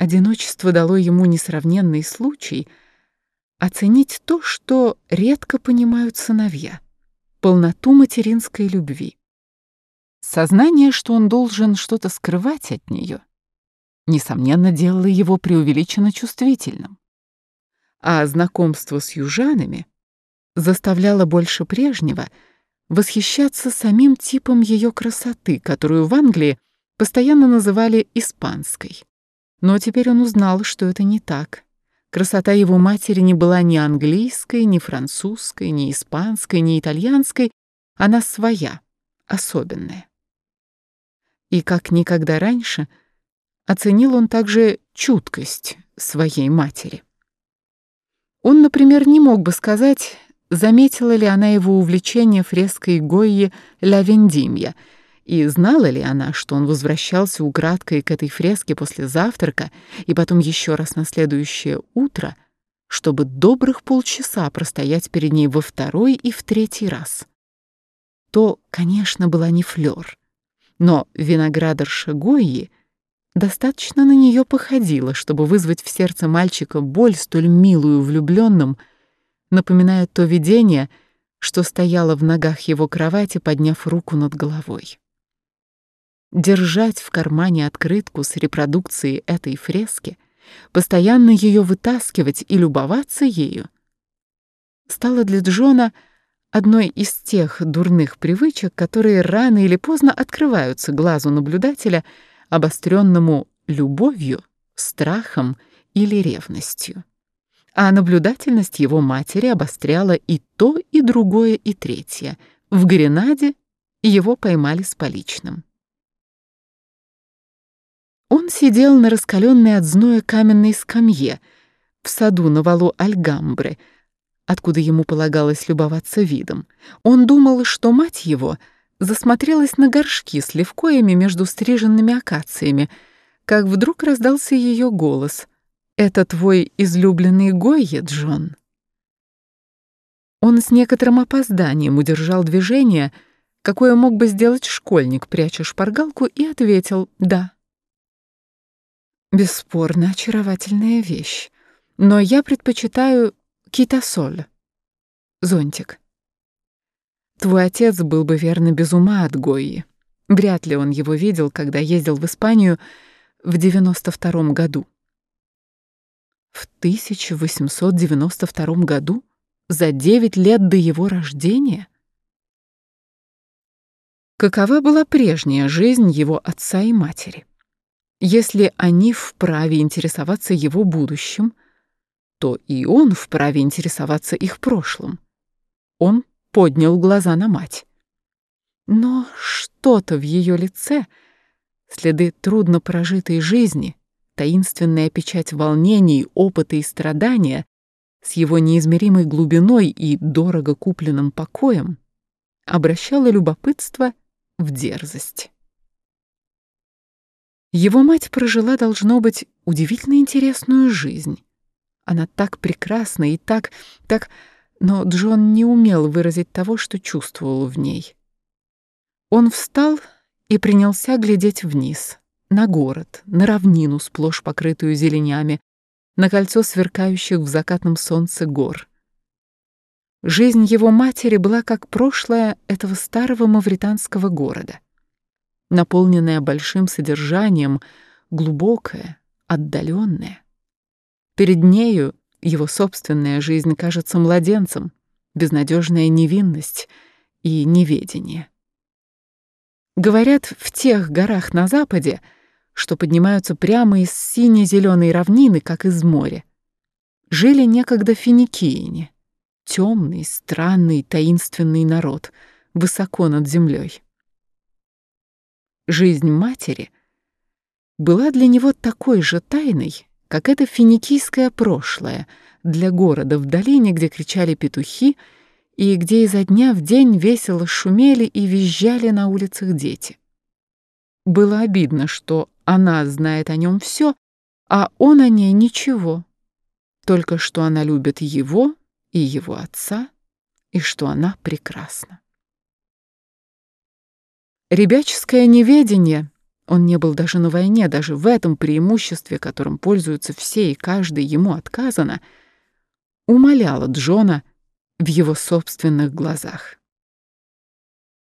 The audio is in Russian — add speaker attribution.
Speaker 1: одиночество дало ему несравненный случай оценить то, что редко понимают сыновья — полноту материнской любви. Сознание, что он должен что-то скрывать от нее, несомненно, делало его преувеличенно чувствительным. А знакомство с южанами заставляло больше прежнего восхищаться самим типом ее красоты, которую в Англии постоянно называли испанской. Но теперь он узнал, что это не так. Красота его матери не была ни английской, ни французской, ни испанской, ни итальянской, она своя, особенная. И как никогда раньше оценил он также чуткость своей матери. Он, например, не мог бы сказать, заметила ли она его увлечение фреской Гойи «Ля Вендимья», и знала ли она, что он возвращался украдкой к этой фреске после завтрака и потом еще раз на следующее утро, чтобы добрых полчаса простоять перед ней во второй и в третий раз? То, конечно, была не Флёр, но виноградарша Гойи достаточно на нее походила, чтобы вызвать в сердце мальчика боль, столь милую влюбленным, напоминая то видение, что стояло в ногах его кровати, подняв руку над головой. Держать в кармане открытку с репродукцией этой фрески, постоянно ее вытаскивать и любоваться ею, стало для Джона — одной из тех дурных привычек, которые рано или поздно открываются глазу наблюдателя, обостренному любовью, страхом или ревностью. А наблюдательность его матери обостряла и то, и другое, и третье. В Гренаде его поймали с поличным. Он сидел на раскаленной от зноя каменной скамье в саду на валу Альгамбры, откуда ему полагалось любоваться видом. Он думал, что мать его засмотрелась на горшки с левкоями между стриженными акациями, как вдруг раздался ее голос. «Это твой излюбленный Гойя, Джон?» Он с некоторым опозданием удержал движение, какое мог бы сделать школьник, пряча шпаргалку, и ответил «да». Бесспорно, очаровательная вещь, но я предпочитаю Китасоль. Зонтик. Твой отец был бы верно без ума от Гойи. Вряд ли он его видел, когда ездил в Испанию в 92 году. В 1892 году? За 9 лет до его рождения? Какова была прежняя жизнь его отца и матери? Если они вправе интересоваться его будущим, то и он вправе интересоваться их прошлым. Он поднял глаза на мать. Но что-то в ее лице, следы трудно прожитой жизни, таинственная печать волнений, опыта и страдания с его неизмеримой глубиной и дорого купленным покоем обращало любопытство в дерзость. Его мать прожила, должно быть, удивительно интересную жизнь. Она так прекрасна и так, так... Но Джон не умел выразить того, что чувствовал в ней. Он встал и принялся глядеть вниз, на город, на равнину, сплошь покрытую зеленями, на кольцо сверкающих в закатном солнце гор. Жизнь его матери была как прошлое этого старого мавританского города, наполненная большим содержанием, глубокая, отдаленная. Перед нею его собственная жизнь кажется младенцем, безнадежная невинность и неведение. Говорят, в тех горах на западе, что поднимаются прямо из сине-зеленой равнины, как из моря, жили некогда финикияне, темный, странный, таинственный народ, высоко над землей. Жизнь матери была для него такой же тайной, как это финикийское прошлое для города в долине, где кричали петухи и где изо дня в день весело шумели и визжали на улицах дети. Было обидно, что она знает о нем все, а он о ней ничего, только что она любит его и его отца, и что она прекрасна. Ребяческое неведение Он не был даже на войне, даже в этом преимуществе, которым пользуются все и каждый, ему отказано, умоляло Джона в его собственных глазах.